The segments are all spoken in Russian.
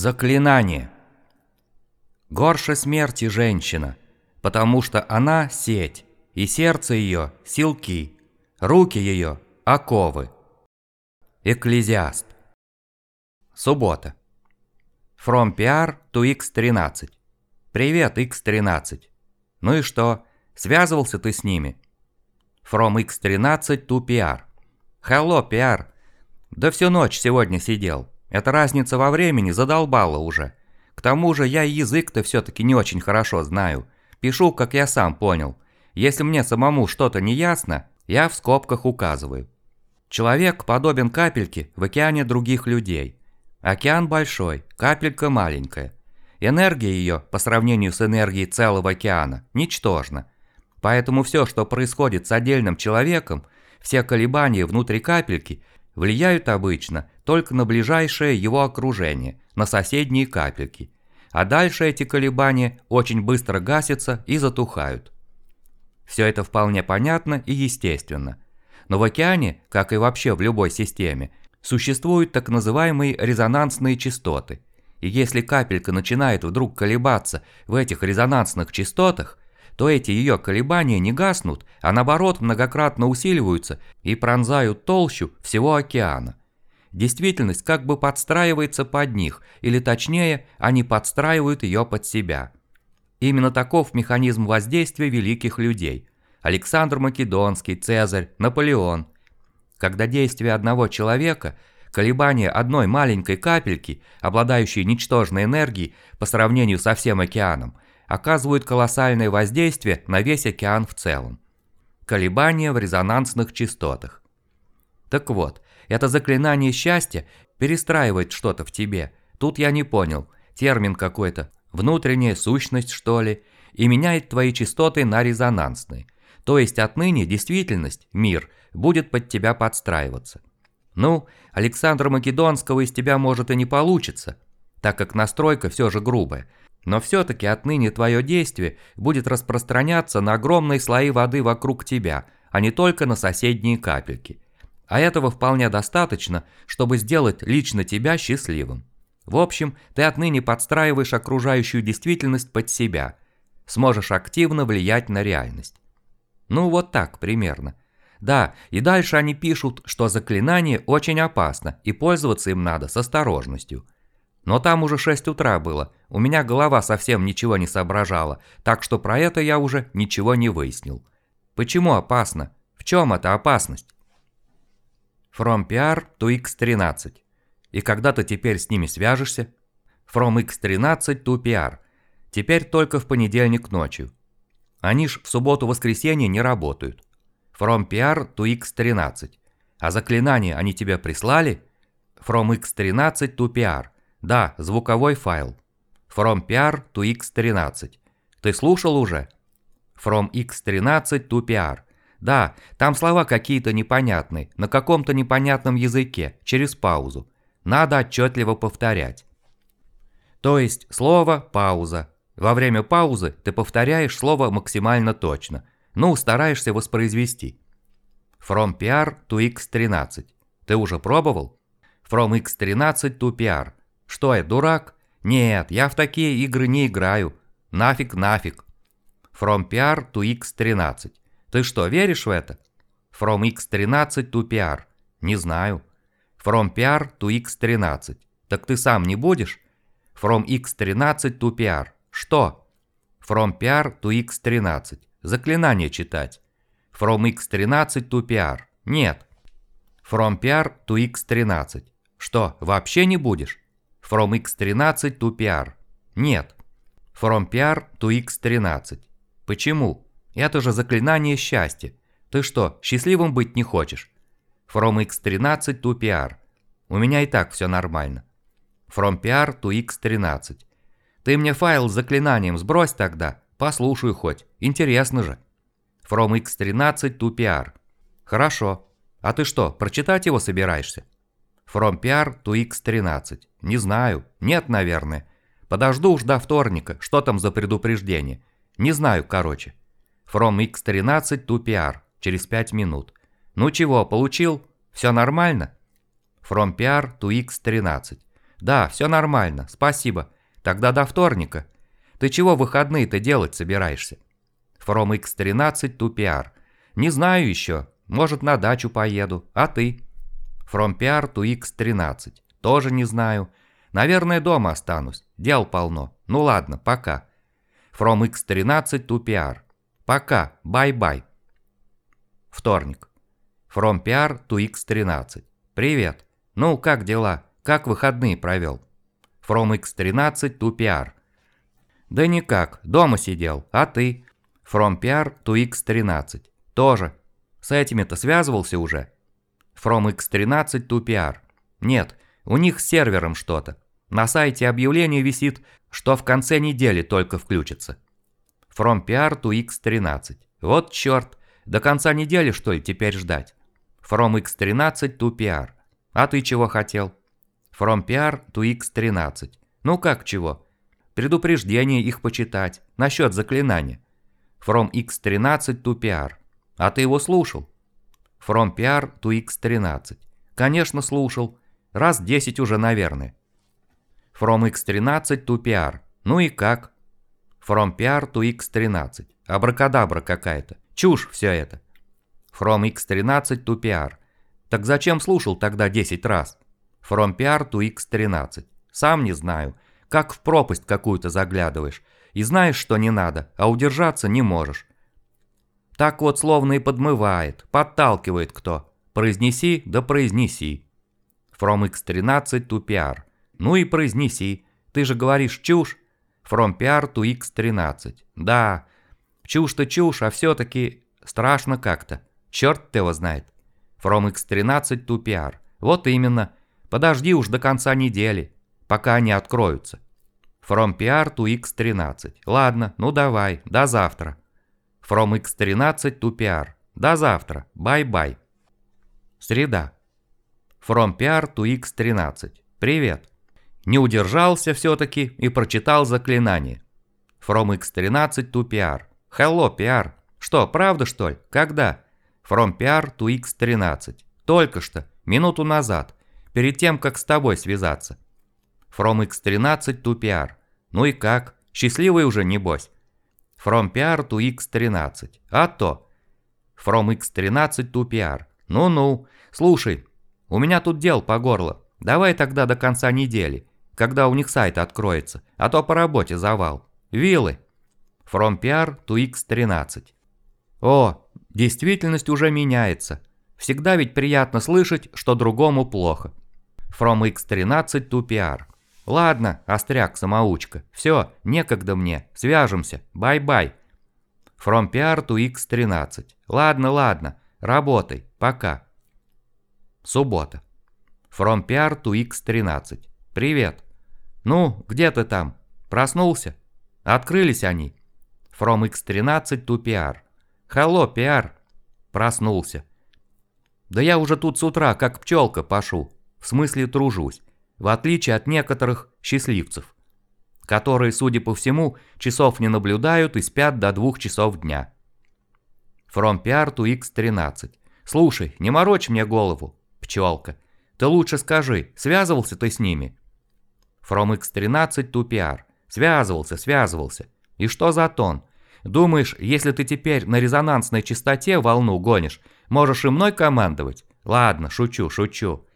Заклинание. Горше смерти женщина, потому что она – сеть, и сердце ее – силки, руки ее – оковы. Экклезиаст. Суббота. From PR to X13. Привет, X13. Ну и что, связывался ты с ними? From X13 to PR. Hello, PR. Да всю ночь сегодня сидел. Эта разница во времени задолбала уже. К тому же я язык-то все-таки не очень хорошо знаю. Пишу, как я сам понял. Если мне самому что-то не ясно, я в скобках указываю. Человек подобен капельке в океане других людей. Океан большой, капелька маленькая. Энергия ее, по сравнению с энергией целого океана, ничтожна. Поэтому все, что происходит с отдельным человеком, все колебания внутри капельки, влияют обычно только на ближайшее его окружение, на соседние капельки. А дальше эти колебания очень быстро гасятся и затухают. Все это вполне понятно и естественно. Но в океане, как и вообще в любой системе, существуют так называемые резонансные частоты. И если капелька начинает вдруг колебаться в этих резонансных частотах, то эти ее колебания не гаснут, а наоборот многократно усиливаются и пронзают толщу всего океана. Действительность как бы подстраивается под них, или точнее, они подстраивают ее под себя. Именно таков механизм воздействия великих людей. Александр Македонский, Цезарь, Наполеон. Когда действие одного человека, колебания одной маленькой капельки, обладающей ничтожной энергией по сравнению со всем океаном – оказывают колоссальное воздействие на весь океан в целом. Колебания в резонансных частотах. Так вот, это заклинание счастья перестраивает что-то в тебе. Тут я не понял, термин какой-то, внутренняя сущность что ли, и меняет твои частоты на резонансные. То есть отныне действительность, мир, будет под тебя подстраиваться. Ну, Александра Македонского из тебя может и не получится, так как настройка все же грубая, но все-таки отныне твое действие будет распространяться на огромные слои воды вокруг тебя, а не только на соседние капельки. А этого вполне достаточно, чтобы сделать лично тебя счастливым. В общем, ты отныне подстраиваешь окружающую действительность под себя. Сможешь активно влиять на реальность. Ну вот так примерно. Да, и дальше они пишут, что заклинание очень опасно и пользоваться им надо с осторожностью – но там уже 6 утра было, у меня голова совсем ничего не соображала, так что про это я уже ничего не выяснил. Почему опасно? В чем эта опасность? From PR to X13. И когда ты теперь с ними свяжешься? From X13 to PR. Теперь только в понедельник ночью. Они ж в субботу-воскресенье не работают. From PR to X13. А заклинание они тебе прислали? From X13 to PR. Да, звуковой файл. From PR to X13. Ты слушал уже? From X13 to PR. Да, там слова какие-то непонятные, на каком-то непонятном языке, через паузу. Надо отчетливо повторять. То есть слово «пауза». Во время паузы ты повторяешь слово максимально точно. Ну, стараешься воспроизвести. From PR to X13. Ты уже пробовал? From X13 to PR. Что я, дурак? Нет, я в такие игры не играю. Нафиг, нафиг. From PR to X13. Ты что, веришь в это? From X13 to PR. Не знаю. From PR to X13. Так ты сам не будешь? From X13 to PR. Что? From PR to X13. Заклинание читать. From X13 to PR. Нет. From PR to X13. Что, вообще не будешь? From X13 to PR. Нет. From PR to X13. Почему? Это же заклинание счастья. Ты что, счастливым быть не хочешь? From X13 to PR. У меня и так все нормально. From PR to X13. Ты мне файл с заклинанием сбрось тогда. Послушаю хоть. Интересно же. From X13 to PR. Хорошо. А ты что, прочитать его собираешься? From PR to X13. Не знаю. Нет, наверное. Подожду уж до вторника. Что там за предупреждение? Не знаю, короче. From X13 to PR. Через 5 минут. Ну чего, получил? Все нормально? From PR to X13. Да, все нормально, спасибо. Тогда до вторника. Ты чего выходные-то делать собираешься? From X13 to PR. Не знаю еще. Может, на дачу поеду. А ты? From PR to X13. Тоже не знаю. Наверное, дома останусь. Дел полно. Ну ладно, пока. From X13 to PR. Пока. Bye-bye. Вторник. From PR to X13. Привет. Ну, как дела? Как выходные провел? From X13 to PR. Да никак, дома сидел, а ты? From PR to X13. Тоже. С этими-то связывался уже? From X13 to PR. Нет, у них с сервером что-то. На сайте объявление висит, что в конце недели только включится. From PR to X13. Вот черт, до конца недели что ли теперь ждать? From X13 to PR. А ты чего хотел? From PR to X13. Ну как чего? Предупреждение их почитать, насчет заклинания. From X13 to PR. А ты его слушал? From PR to X13. Конечно, слушал. Раз 10 уже, наверное. From X13 to PR. Ну и как? From PR to X13. Абракадабра какая-то. Чушь все это. From X13 to PR. Так зачем слушал тогда 10 раз? From PR to X13. Сам не знаю. Как в пропасть какую-то заглядываешь. И знаешь, что не надо, а удержаться не можешь. Так вот словно и подмывает, подталкивает кто. Произнеси, да произнеси. From X13 to PR. Ну и произнеси. Ты же говоришь чушь. From PR to X13. Да, чушь-то чушь, а все-таки страшно как-то. Черт его знает. From X13 to PR. Вот именно. Подожди уж до конца недели, пока они откроются. From PR to X13. Ладно, ну давай, до завтра. From X13 to PR. До завтра. Bye-bye. Среда. From PR to X13. Привет. Не удержался все-таки и прочитал заклинание. From X13 to PR. Hello, PR. Что, правда что ли? Когда? From PR to X13. Только что, минуту назад, перед тем, как с тобой связаться. From X13 to PR. Ну и как? Счастливый уже, небось? From PR to X13. А то. From X13 to PR. Ну-ну. Слушай, у меня тут дел по горло. Давай тогда до конца недели, когда у них сайт откроется, а то по работе завал. Вилы. From PR to X13. О, действительность уже меняется. Всегда ведь приятно слышать, что другому плохо. From X13 to PR. Ладно, остряк-самоучка. Все, некогда мне. Свяжемся. Bye-bye. From PR to X13. Ладно, ладно. Работай. Пока. Суббота. From PR to X13. Привет. Ну, где ты там? Проснулся? Открылись они. From X13 to PR. Hello, PR. Проснулся. Да я уже тут с утра, как пчелка, пашу. В смысле тружусь в отличие от некоторых счастливцев, которые, судя по всему, часов не наблюдают и спят до двух часов дня. From PR to X13. Слушай, не морочь мне голову, пчелка. Ты лучше скажи, связывался ты с ними? From X13 to PR. Связывался, связывался. И что за тон? Думаешь, если ты теперь на резонансной частоте волну гонишь, можешь и мной командовать? Ладно, шучу, шучу.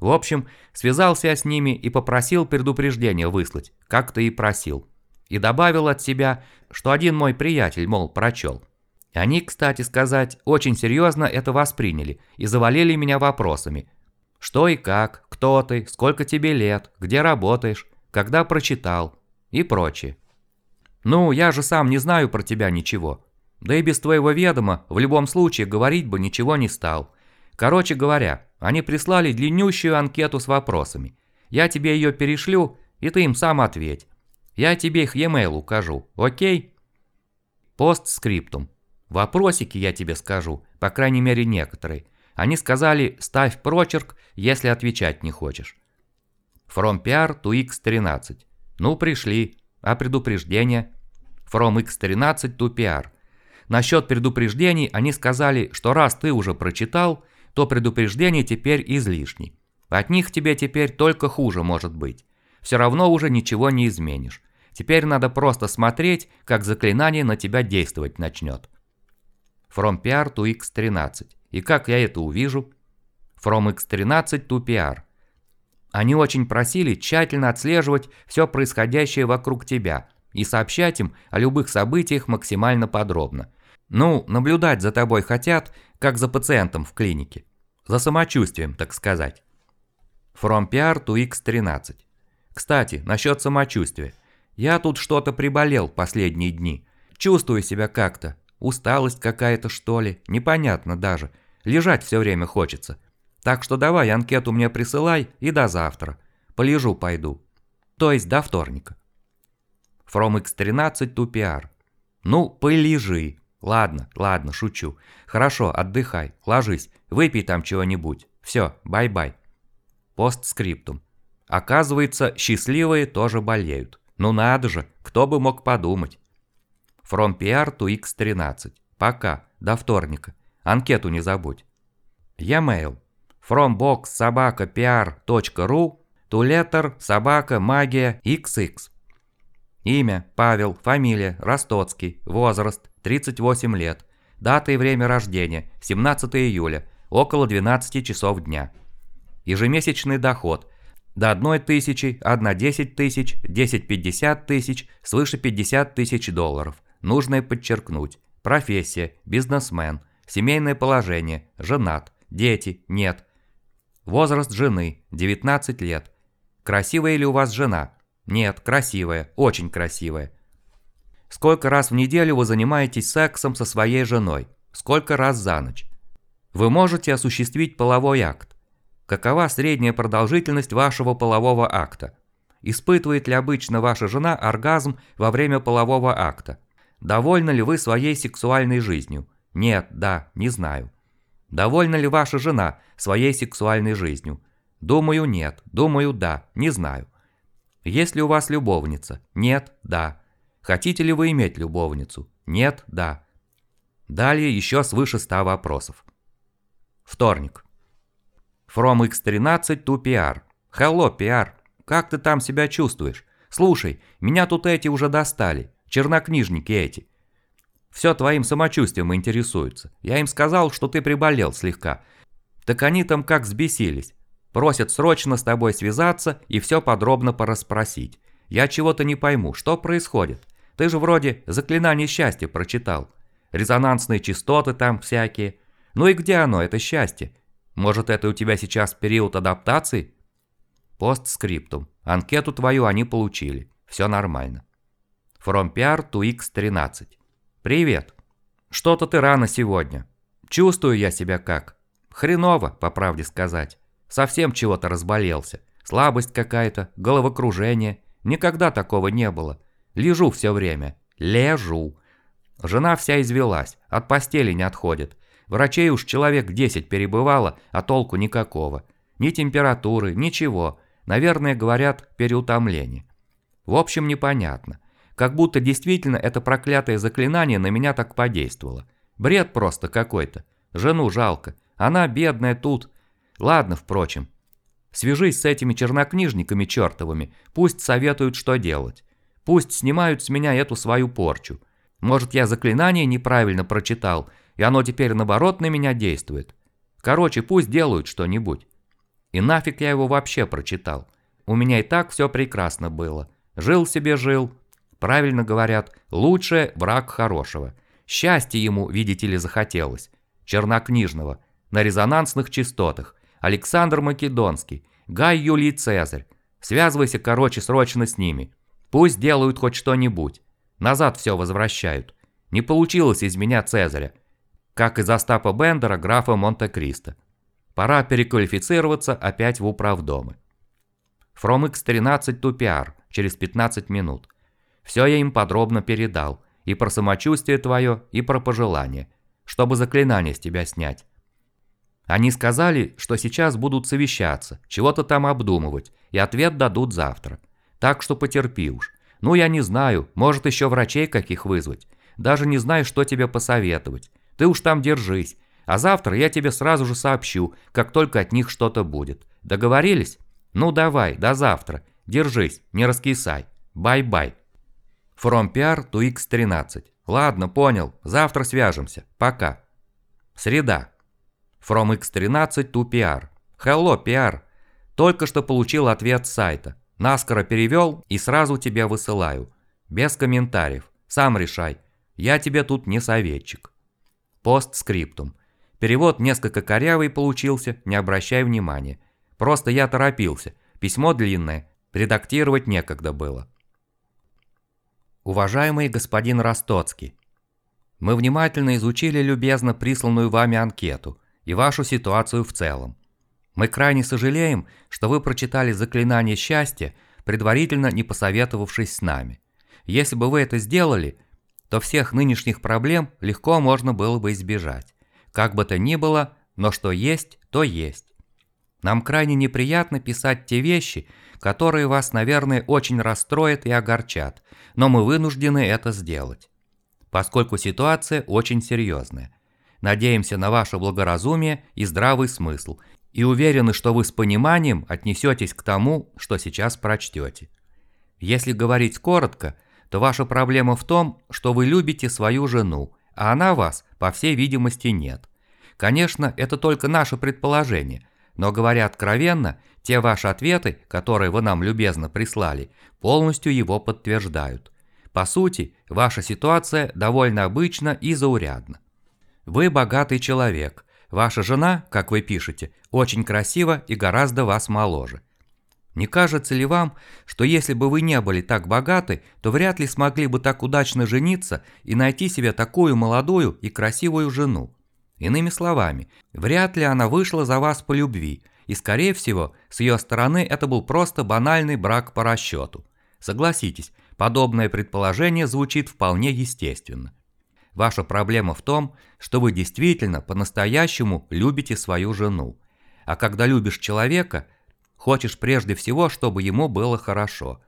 В общем, связался я с ними и попросил предупреждение выслать, как ты и просил. И добавил от себя, что один мой приятель, мол, прочел. Они, кстати сказать, очень серьезно это восприняли и завалили меня вопросами. Что и как, кто ты, сколько тебе лет, где работаешь, когда прочитал и прочее. Ну, я же сам не знаю про тебя ничего. Да и без твоего ведома в любом случае говорить бы ничего не стал. Короче говоря, они прислали длиннющую анкету с вопросами. Я тебе ее перешлю, и ты им сам ответь. Я тебе их e-mail укажу, окей? Постскриптум. Вопросики я тебе скажу, по крайней мере некоторые. Они сказали, ставь прочерк, если отвечать не хочешь. From PR to X13. Ну, пришли. А предупреждение? From X13 to PR. Насчет предупреждений они сказали, что раз ты уже прочитал, то предупреждение теперь излишне. От них тебе теперь только хуже может быть. все равно уже ничего не изменишь. Теперь надо просто смотреть, как заклинание на тебя действовать начнет. From PR to X13. И как я это увижу? From X13 to PR. Они очень просили тщательно отслеживать все происходящее вокруг тебя и сообщать им о любых событиях максимально подробно. Ну, наблюдать за тобой хотят, как за пациентом в клинике. За самочувствием, так сказать. From PR to X13. Кстати, насчет самочувствия. Я тут что-то приболел последние дни. Чувствую себя как-то. Усталость какая-то что ли, непонятно даже. Лежать все время хочется. Так что давай анкету мне присылай и до завтра. Полежу пойду. То есть до вторника. From X13 to PR. Ну, полежи. Ладно, ладно, шучу. Хорошо, отдыхай, ложись, выпей там чего-нибудь. Все, bye-bye. Постскриптум. Оказывается, счастливые тоже болеют. Ну надо же, кто бы мог подумать. From PR to X13. Пока, до вторника. Анкету не забудь. E-mail. From box собака pr.ru to letter собака магия xx. Имя Павел, фамилия Ростоцкий, возраст 38 лет, дата и время рождения 17 июля, около 12 часов дня. Ежемесячный доход до 1 тысячи, 1 10 тысяч, 10 50 тысяч, свыше 50 тысяч долларов. Нужно подчеркнуть. Профессия, бизнесмен, семейное положение, женат, дети, нет. Возраст жены, 19 лет. Красивая ли у вас жена? Нет, красивая, очень красивая. Сколько раз в неделю вы занимаетесь сексом со своей женой? Сколько раз за ночь? Вы можете осуществить половой акт. Какова средняя продолжительность вашего полового акта? Испытывает ли обычно ваша жена оргазм во время полового акта? Довольны ли вы своей сексуальной жизнью? Нет, да, не знаю. Довольна ли ваша жена своей сексуальной жизнью? Думаю, нет. Думаю, да. Не знаю. Есть ли у вас любовница? Нет, да. Хотите ли вы иметь любовницу? Нет, да. Далее еще свыше 100 вопросов. Вторник. From X13 to PR. Hello, PR. Как ты там себя чувствуешь? Слушай, меня тут эти уже достали. Чернокнижники эти. Все твоим самочувствием интересуются. Я им сказал, что ты приболел слегка. Так они там как взбесились. Просят срочно с тобой связаться и все подробно порасспросить. Я чего-то не пойму, что происходит? Ты же вроде заклинание счастья прочитал. Резонансные частоты там всякие. Ну и где оно, это счастье? Может, это у тебя сейчас период адаптации? Постскриптум. Анкету твою они получили. Все нормально. From PR to X13. Привет. Что-то ты рано сегодня. Чувствую я себя как. Хреново, по правде сказать. Совсем чего-то разболелся. Слабость какая-то, головокружение. Никогда такого не было. Лежу все время. Лежу. Жена вся извелась, от постели не отходит. Врачей уж человек 10 перебывало, а толку никакого. Ни температуры, ничего. Наверное, говорят, переутомление. В общем, непонятно. Как будто действительно это проклятое заклинание на меня так подействовало. Бред просто какой-то. Жену жалко. Она бедная тут, Ладно, впрочем. Свяжись с этими чернокнижниками чертовыми, пусть советуют, что делать. Пусть снимают с меня эту свою порчу. Может, я заклинание неправильно прочитал, и оно теперь наоборот на меня действует. Короче, пусть делают что-нибудь. И нафиг я его вообще прочитал. У меня и так все прекрасно было. Жил себе жил. Правильно говорят, лучшее враг хорошего. Счастье ему, видите ли, захотелось. Чернокнижного. На резонансных частотах. Александр Македонский, Гай Юлий Цезарь. Связывайся, короче, срочно с ними. Пусть делают хоть что-нибудь. Назад все возвращают. Не получилось из меня Цезаря. Как из Остапа Бендера графа Монте-Кристо. Пора переквалифицироваться опять в управдомы. From X13 to PR через 15 минут. Все я им подробно передал. И про самочувствие твое, и про пожелания. Чтобы заклинание с тебя снять. Они сказали, что сейчас будут совещаться, чего-то там обдумывать, и ответ дадут завтра. Так что потерпи уж. Ну, я не знаю, может еще врачей каких вызвать. Даже не знаю, что тебе посоветовать. Ты уж там держись. А завтра я тебе сразу же сообщу, как только от них что-то будет. Договорились? Ну давай, до завтра. Держись, не раскисай. Bye-bye. From PR to X13. Ладно, понял. Завтра свяжемся. Пока. Среда. From X13 to PR. Hello, PR. Только что получил ответ с сайта. Наскоро перевел и сразу тебе высылаю. Без комментариев. Сам решай. Я тебе тут не советчик. Постскриптум. Перевод несколько корявый получился, не обращай внимания. Просто я торопился. Письмо длинное, редактировать некогда было. Уважаемый господин Ростоцкий, мы внимательно изучили любезно присланную вами анкету и вашу ситуацию в целом. Мы крайне сожалеем, что вы прочитали заклинание счастья, предварительно не посоветовавшись с нами. Если бы вы это сделали, то всех нынешних проблем легко можно было бы избежать. Как бы то ни было, но что есть, то есть. Нам крайне неприятно писать те вещи, которые вас, наверное, очень расстроят и огорчат, но мы вынуждены это сделать, поскольку ситуация очень серьезная. Надеемся на ваше благоразумие и здравый смысл, и уверены, что вы с пониманием отнесетесь к тому, что сейчас прочтете. Если говорить коротко, то ваша проблема в том, что вы любите свою жену, а она вас, по всей видимости, нет. Конечно, это только наше предположение, но говоря откровенно, те ваши ответы, которые вы нам любезно прислали, полностью его подтверждают. По сути, ваша ситуация довольно обычна и заурядна. Вы богатый человек, ваша жена, как вы пишете, очень красива и гораздо вас моложе. Не кажется ли вам, что если бы вы не были так богаты, то вряд ли смогли бы так удачно жениться и найти себе такую молодую и красивую жену? Иными словами, вряд ли она вышла за вас по любви, и скорее всего, с ее стороны это был просто банальный брак по расчету. Согласитесь, подобное предположение звучит вполне естественно. Ваша проблема в том, что вы действительно по-настоящему любите свою жену. А когда любишь человека – Хочешь прежде всего, чтобы ему было хорошо.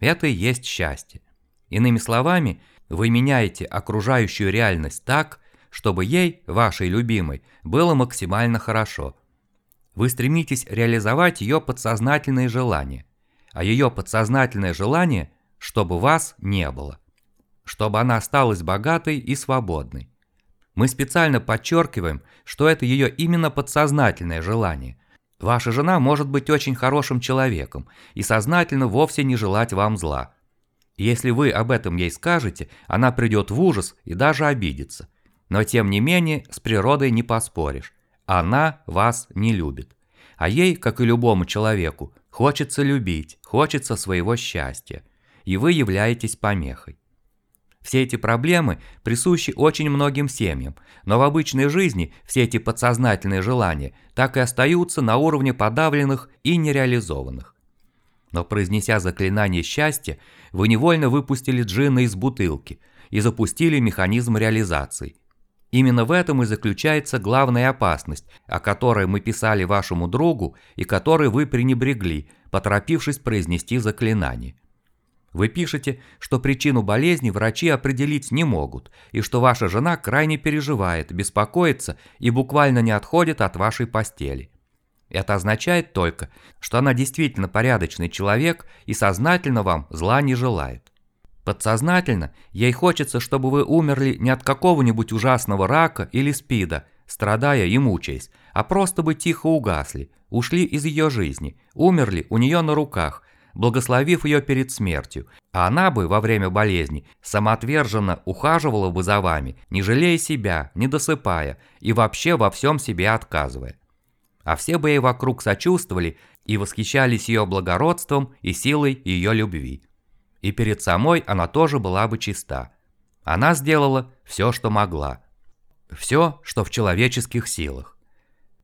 Это и есть счастье. Иными словами, вы меняете окружающую реальность так, чтобы ей, вашей любимой, было максимально хорошо. Вы стремитесь реализовать ее подсознательные желания, а ее подсознательное желание, чтобы вас не было. Чтобы она осталась богатой и свободной. Мы специально подчеркиваем, что это ее именно подсознательное желание, Ваша жена может быть очень хорошим человеком и сознательно вовсе не желать вам зла. Если вы об этом ей скажете, она придет в ужас и даже обидится. Но тем не менее, с природой не поспоришь. Она вас не любит. А ей, как и любому человеку, хочется любить, хочется своего счастья. И вы являетесь помехой. Все эти проблемы присущи очень многим семьям, но в обычной жизни все эти подсознательные желания так и остаются на уровне подавленных и нереализованных. Но произнеся заклинание счастья, вы невольно выпустили джинна из бутылки и запустили механизм реализации. Именно в этом и заключается главная опасность, о которой мы писали вашему другу и которой вы пренебрегли, поторопившись произнести заклинание. Вы пишете, что причину болезни врачи определить не могут, и что ваша жена крайне переживает, беспокоится и буквально не отходит от вашей постели. Это означает только, что она действительно порядочный человек и сознательно вам зла не желает. Подсознательно ей хочется, чтобы вы умерли не от какого-нибудь ужасного рака или спида, страдая и мучаясь, а просто бы тихо угасли, ушли из ее жизни, умерли у нее на руках, благословив ее перед смертью, а она бы во время болезни самоотверженно ухаживала бы за вами, не жалея себя, не досыпая и вообще во всем себе отказывая. А все бы ей вокруг сочувствовали и восхищались ее благородством и силой ее любви. И перед самой она тоже была бы чиста. Она сделала все, что могла. Все, что в человеческих силах.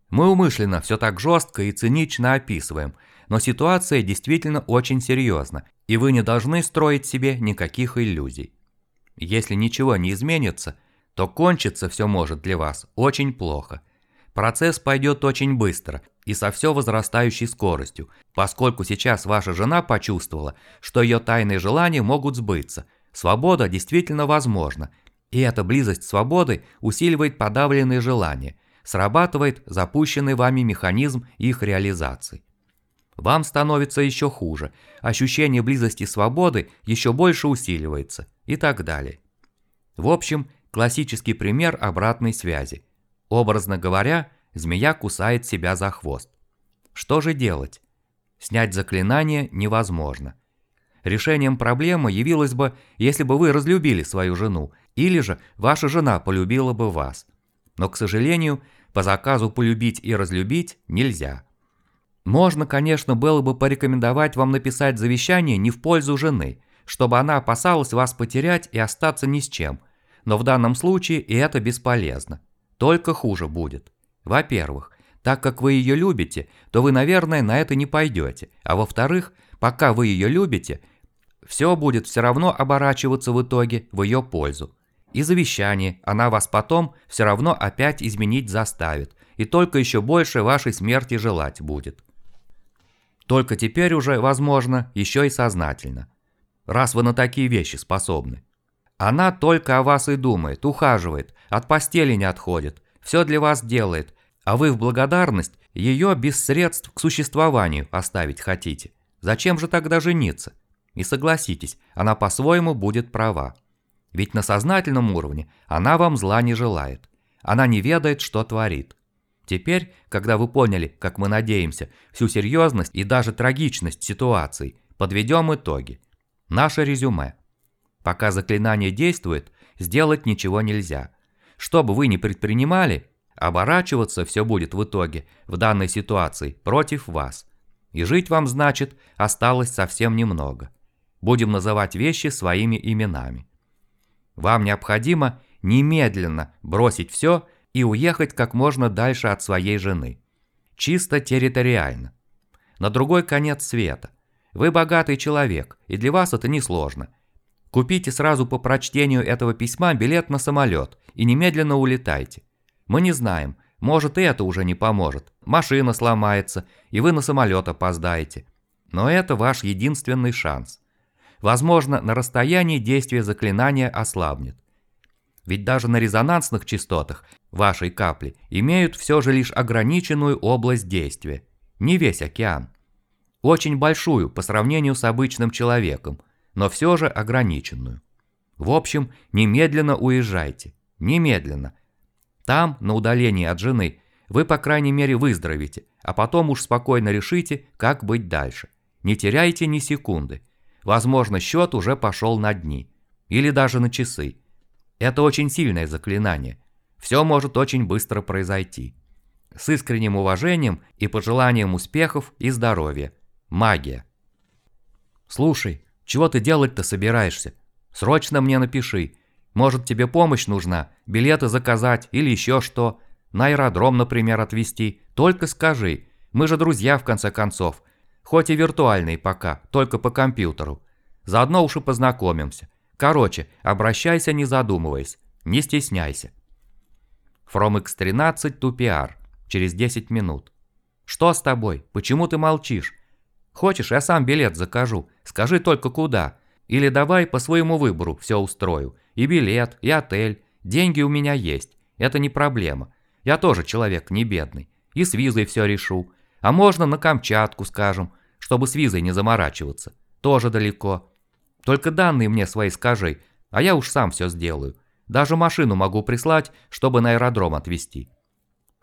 Мы умышленно все так жестко и цинично описываем – но ситуация действительно очень серьезна, и вы не должны строить себе никаких иллюзий. Если ничего не изменится, то кончиться все может для вас очень плохо. Процесс пойдет очень быстро и со все возрастающей скоростью, поскольку сейчас ваша жена почувствовала, что ее тайные желания могут сбыться, свобода действительно возможна, и эта близость свободы усиливает подавленные желания, срабатывает запущенный вами механизм их реализации. Вам становится еще хуже, ощущение близости свободы еще больше усиливается и так далее. В общем, классический пример обратной связи. Образно говоря, змея кусает себя за хвост. Что же делать? Снять заклинание невозможно. Решением проблемы явилось бы, если бы вы разлюбили свою жену, или же ваша жена полюбила бы вас. Но, к сожалению, по заказу полюбить и разлюбить нельзя. Можно, конечно, было бы порекомендовать вам написать завещание не в пользу жены, чтобы она опасалась вас потерять и остаться ни с чем. Но в данном случае и это бесполезно. Только хуже будет. Во-первых, так как вы ее любите, то вы, наверное, на это не пойдете. А во-вторых, пока вы ее любите, все будет все равно оборачиваться в итоге в ее пользу. И завещание она вас потом все равно опять изменить заставит, и только еще больше вашей смерти желать будет. Только теперь уже, возможно, еще и сознательно. Раз вы на такие вещи способны. Она только о вас и думает, ухаживает, от постели не отходит, все для вас делает, а вы в благодарность ее без средств к существованию оставить хотите. Зачем же тогда жениться? И согласитесь, она по-своему будет права. Ведь на сознательном уровне она вам зла не желает. Она не ведает, что творит. Теперь, когда вы поняли, как мы надеемся, всю серьезность и даже трагичность ситуации, подведем итоги. Наше резюме. Пока заклинание действует, сделать ничего нельзя. Что бы вы ни предпринимали, оборачиваться все будет в итоге в данной ситуации против вас. И жить вам, значит, осталось совсем немного. Будем называть вещи своими именами. Вам необходимо немедленно бросить все и уехать как можно дальше от своей жены. Чисто территориально. На другой конец света. Вы богатый человек, и для вас это несложно. Купите сразу по прочтению этого письма билет на самолет и немедленно улетайте. Мы не знаем, может и это уже не поможет. Машина сломается, и вы на самолет опоздаете. Но это ваш единственный шанс. Возможно, на расстоянии действие заклинания ослабнет. Ведь даже на резонансных частотах вашей капли имеют все же лишь ограниченную область действия, не весь океан. Очень большую по сравнению с обычным человеком, но все же ограниченную. В общем, немедленно уезжайте. Немедленно. Там, на удалении от жены, вы по крайней мере выздоровите, а потом уж спокойно решите, как быть дальше. Не теряйте ни секунды. Возможно, счет уже пошел на дни. Или даже на часы. Это очень сильное заклинание. Все может очень быстро произойти. С искренним уважением и пожеланием успехов и здоровья. Магия. Слушай, чего ты делать-то собираешься? Срочно мне напиши. Может тебе помощь нужна, билеты заказать или еще что. На аэродром, например, отвезти. Только скажи. Мы же друзья в конце концов. Хоть и виртуальные пока, только по компьютеру. Заодно уж и познакомимся. Короче, обращайся не задумываясь, не стесняйся. From X13 to PR. Через 10 минут. Что с тобой? Почему ты молчишь? Хочешь, я сам билет закажу. Скажи только куда. Или давай по своему выбору все устрою. И билет, и отель. Деньги у меня есть. Это не проблема. Я тоже человек не бедный. И с визой все решу. А можно на Камчатку, скажем, чтобы с визой не заморачиваться. Тоже далеко. Только данные мне свои скажи, а я уж сам все сделаю. Даже машину могу прислать, чтобы на аэродром отвезти.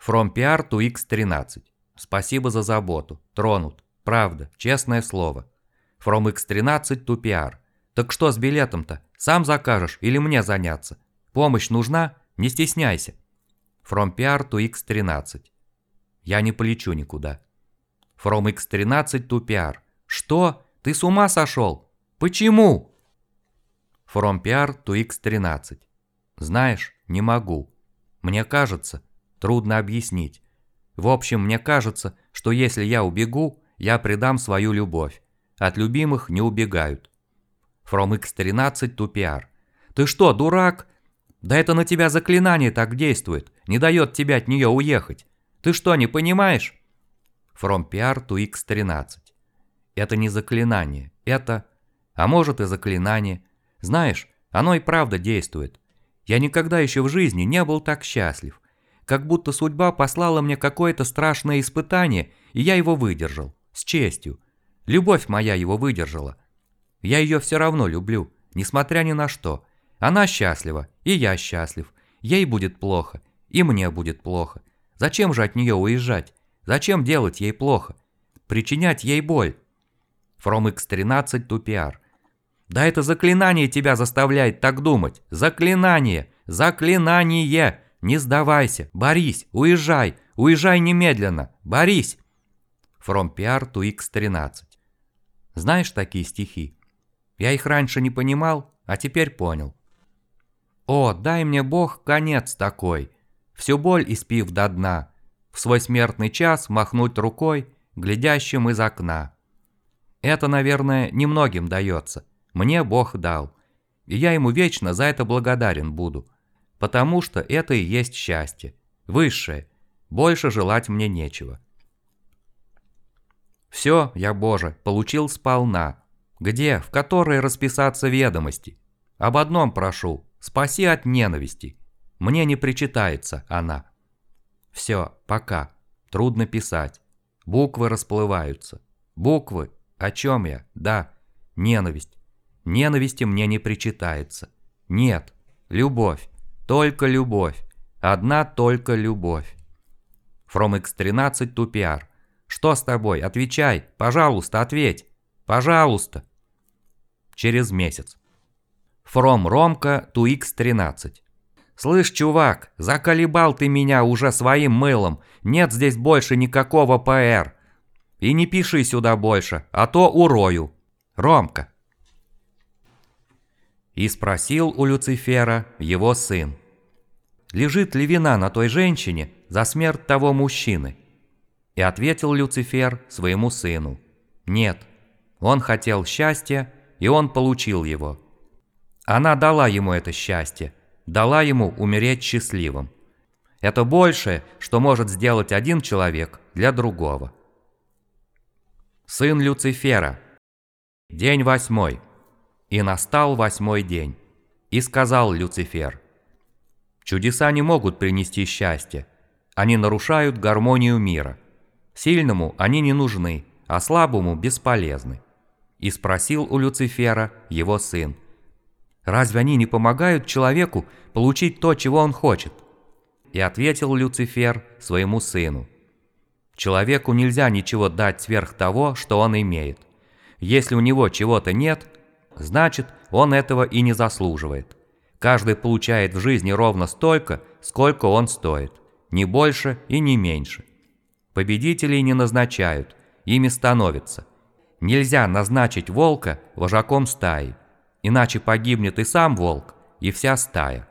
From PR to X13. Спасибо за заботу. Тронут. Правда, честное слово. From X13 to PR. Так что с билетом-то? Сам закажешь или мне заняться? Помощь нужна? Не стесняйся. From PR to X13. Я не полечу никуда. From X13 to PR. Что? Ты с ума сошел? Почему? From PR to X13. Знаешь, не могу. Мне кажется, трудно объяснить. В общем, мне кажется, что если я убегу, я предам свою любовь. От любимых не убегают. From X13 to PR. Ты что, дурак? Да это на тебя заклинание так действует, не дает тебе от нее уехать. Ты что, не понимаешь? From PR to X13. Это не заклинание, это а может и заклинание. Знаешь, оно и правда действует. Я никогда еще в жизни не был так счастлив. Как будто судьба послала мне какое-то страшное испытание, и я его выдержал. с честью. Любовь моя его выдержала. Я ее все равно люблю, несмотря ни на что. Она счастлива, и я счастлив. Ей будет плохо, и мне будет плохо. Зачем же от нее уезжать? Зачем делать ей плохо? Причинять ей боль? From X13 тупиар. Да это заклинание тебя заставляет так думать. Заклинание! Заклинание! Не сдавайся! Борись! Уезжай! Уезжай немедленно! Борись! From PR to X13. Знаешь такие стихи? Я их раньше не понимал, а теперь понял. О, дай мне Бог конец такой, всю боль испив до дна, в свой смертный час махнуть рукой, глядящим из окна. Это, наверное, немногим дается, мне Бог дал, и я ему вечно за это благодарен буду, потому что это и есть счастье, высшее, больше желать мне нечего. Все, я Боже, получил сполна, где, в которой расписаться ведомости? Об одном прошу, спаси от ненависти. Мне не причитается она. Все, пока. Трудно писать. Буквы расплываются. Буквы? О чем я? Да, ненависть. Ненависти мне не причитается. Нет, любовь. Только любовь. Одна только любовь. From X13 тупиар. Что с тобой? Отвечай. Пожалуйста, ответь. Пожалуйста. Через месяц. From Ромка to X13. «Слышь, чувак, заколебал ты меня уже своим мылом, нет здесь больше никакого ПР. И не пиши сюда больше, а то урою. Ромка». И спросил у Люцифера его сын. «Лежит ли вина на той женщине за смерть того мужчины?» И ответил Люцифер своему сыну. «Нет, он хотел счастья, и он получил его. Она дала ему это счастье, дала ему умереть счастливым. Это большее, что может сделать один человек для другого. Сын Люцифера. День восьмой. И настал восьмой день. И сказал Люцифер. Чудеса не могут принести счастье. Они нарушают гармонию мира. Сильному они не нужны, а слабому бесполезны. И спросил у Люцифера его сын. «Разве они не помогают человеку получить то, чего он хочет?» И ответил Люцифер своему сыну. «Человеку нельзя ничего дать сверх того, что он имеет. Если у него чего-то нет, значит, он этого и не заслуживает. Каждый получает в жизни ровно столько, сколько он стоит, не больше и не меньше. Победителей не назначают, ими становятся. Нельзя назначить волка вожаком стаи, иначе погибнет и сам волк, и вся стая.